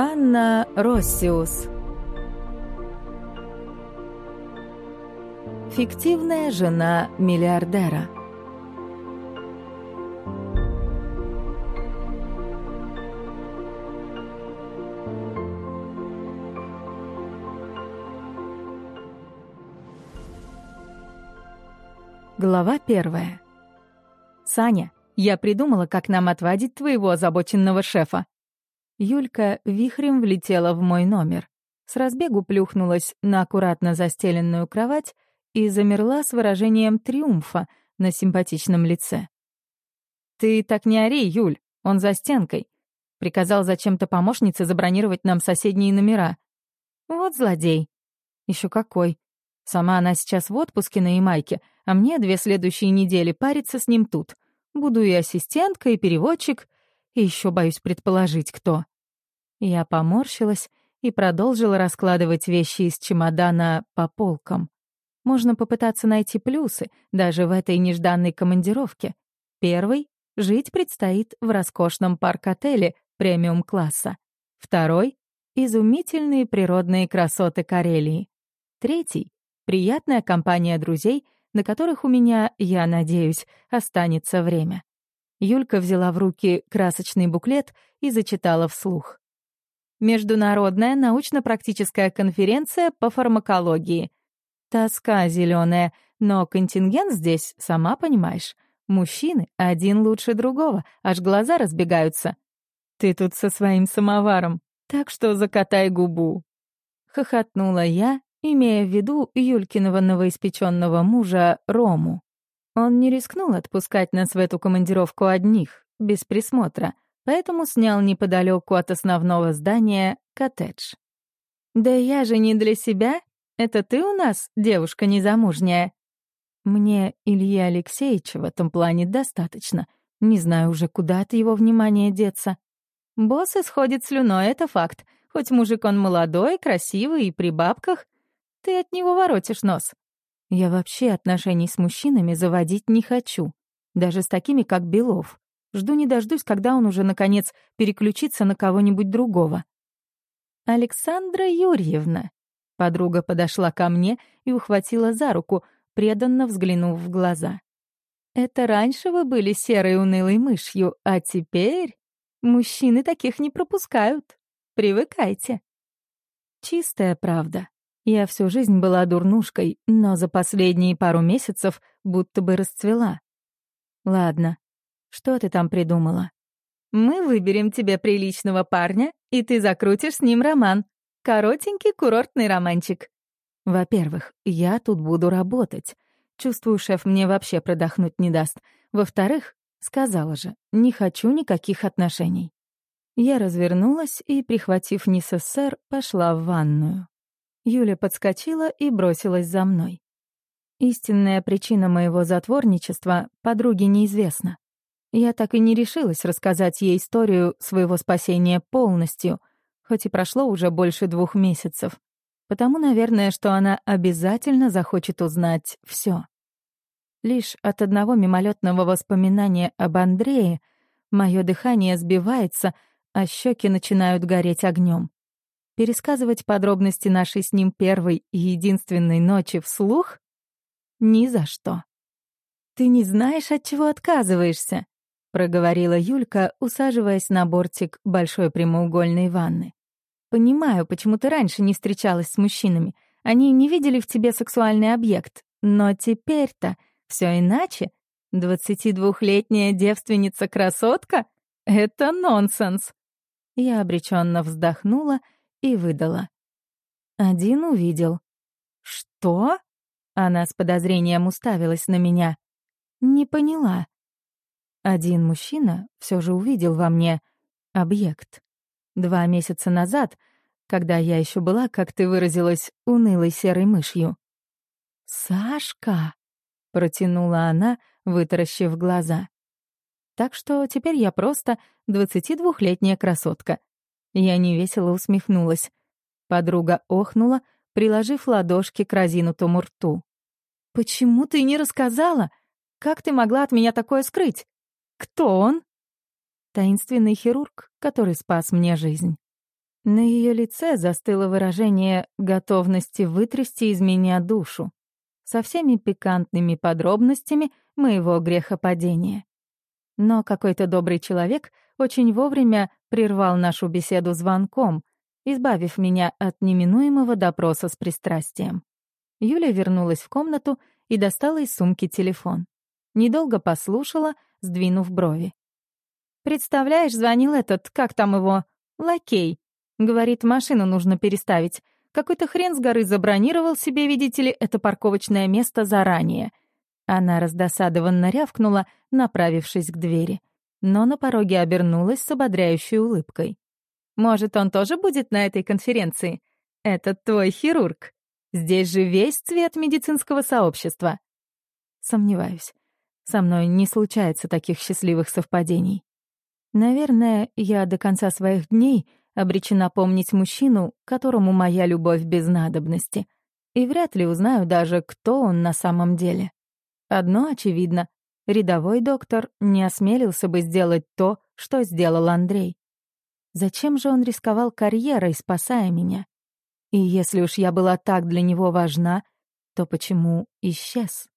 Анна Россиус Фиктивная жена миллиардера Глава первая. «Саня, я придумала, как нам отвадить твоего озабоченного шефа». Юлька вихрем влетела в мой номер. С разбегу плюхнулась на аккуратно застеленную кровать и замерла с выражением триумфа на симпатичном лице. «Ты так не ори, Юль, он за стенкой. Приказал зачем-то помощнице забронировать нам соседние номера. Вот злодей. Еще какой. Сама она сейчас в отпуске на Ямайке, а мне две следующие недели париться с ним тут. Буду и ассистентка, и переводчик, и еще боюсь предположить, кто. Я поморщилась и продолжила раскладывать вещи из чемодана по полкам. Можно попытаться найти плюсы даже в этой нежданной командировке. Первый — жить предстоит в роскошном парк-отеле премиум-класса. Второй — изумительные природные красоты Карелии. Третий приятная компания друзей, на которых у меня, я надеюсь, останется время. Юлька взяла в руки красочный буклет и зачитала вслух. Международная научно-практическая конференция по фармакологии. Тоска зеленая, но контингент здесь, сама понимаешь. Мужчины один лучше другого, аж глаза разбегаются. Ты тут со своим самоваром, так что закатай губу. Хохотнула я имея в виду Юлькиного новоиспеченного мужа Рому. Он не рискнул отпускать нас в эту командировку одних, без присмотра, поэтому снял неподалеку от основного здания коттедж. «Да я же не для себя. Это ты у нас, девушка незамужняя?» Мне Ильи Алексеевича в этом плане достаточно. Не знаю уже, куда от его внимания деться. Босс исходит слюной, это факт. Хоть мужик он молодой, красивый и при бабках — ты от него воротишь нос. Я вообще отношений с мужчинами заводить не хочу. Даже с такими, как Белов. Жду не дождусь, когда он уже, наконец, переключится на кого-нибудь другого. «Александра Юрьевна». Подруга подошла ко мне и ухватила за руку, преданно взглянув в глаза. «Это раньше вы были серой унылой мышью, а теперь мужчины таких не пропускают. Привыкайте». Чистая правда. Я всю жизнь была дурнушкой, но за последние пару месяцев будто бы расцвела. Ладно, что ты там придумала? Мы выберем тебе приличного парня, и ты закрутишь с ним роман. Коротенький курортный романчик. Во-первых, я тут буду работать. Чувствую, шеф мне вообще продохнуть не даст. Во-вторых, сказала же, не хочу никаких отношений. Я развернулась и, прихватив НССР, пошла в ванную. Юля подскочила и бросилась за мной. Истинная причина моего затворничества подруге неизвестна. Я так и не решилась рассказать ей историю своего спасения полностью, хоть и прошло уже больше двух месяцев. Потому, наверное, что она обязательно захочет узнать все. Лишь от одного мимолетного воспоминания об Андрее мое дыхание сбивается, а щеки начинают гореть огнем. Пересказывать подробности нашей с ним первой и единственной ночи вслух? Ни за что. «Ты не знаешь, от чего отказываешься», — проговорила Юлька, усаживаясь на бортик большой прямоугольной ванны. «Понимаю, почему ты раньше не встречалась с мужчинами. Они не видели в тебе сексуальный объект. Но теперь-то все иначе. Двадцатидвухлетняя девственница-красотка — это нонсенс». Я обреченно вздохнула — и выдала. Один увидел. «Что?» Она с подозрением уставилась на меня. «Не поняла». Один мужчина все же увидел во мне объект. Два месяца назад, когда я еще была, как ты выразилась, унылой серой мышью. «Сашка!» — протянула она, вытаращив глаза. Так что теперь я просто двадцатидвухлетняя красотка, я невесело усмехнулась. Подруга охнула, приложив ладошки к разинутому рту. «Почему ты не рассказала? Как ты могла от меня такое скрыть? Кто он?» «Таинственный хирург, который спас мне жизнь». На ее лице застыло выражение готовности вытрясти из меня душу со всеми пикантными подробностями моего грехопадения. Но какой-то добрый человек очень вовремя прервал нашу беседу звонком, избавив меня от неминуемого допроса с пристрастием. Юля вернулась в комнату и достала из сумки телефон. Недолго послушала, сдвинув брови. «Представляешь, звонил этот, как там его, лакей. Говорит, машину нужно переставить. Какой-то хрен с горы забронировал себе, видите ли, это парковочное место заранее. Она раздосадованно рявкнула, направившись к двери. Но на пороге обернулась с ободряющей улыбкой. «Может, он тоже будет на этой конференции? Этот твой хирург. Здесь же весь цвет медицинского сообщества». Сомневаюсь. Со мной не случается таких счастливых совпадений. Наверное, я до конца своих дней обречена помнить мужчину, которому моя любовь без надобности, и вряд ли узнаю даже, кто он на самом деле. Одно очевидно — рядовой доктор не осмелился бы сделать то, что сделал Андрей. Зачем же он рисковал карьерой, спасая меня? И если уж я была так для него важна, то почему исчез?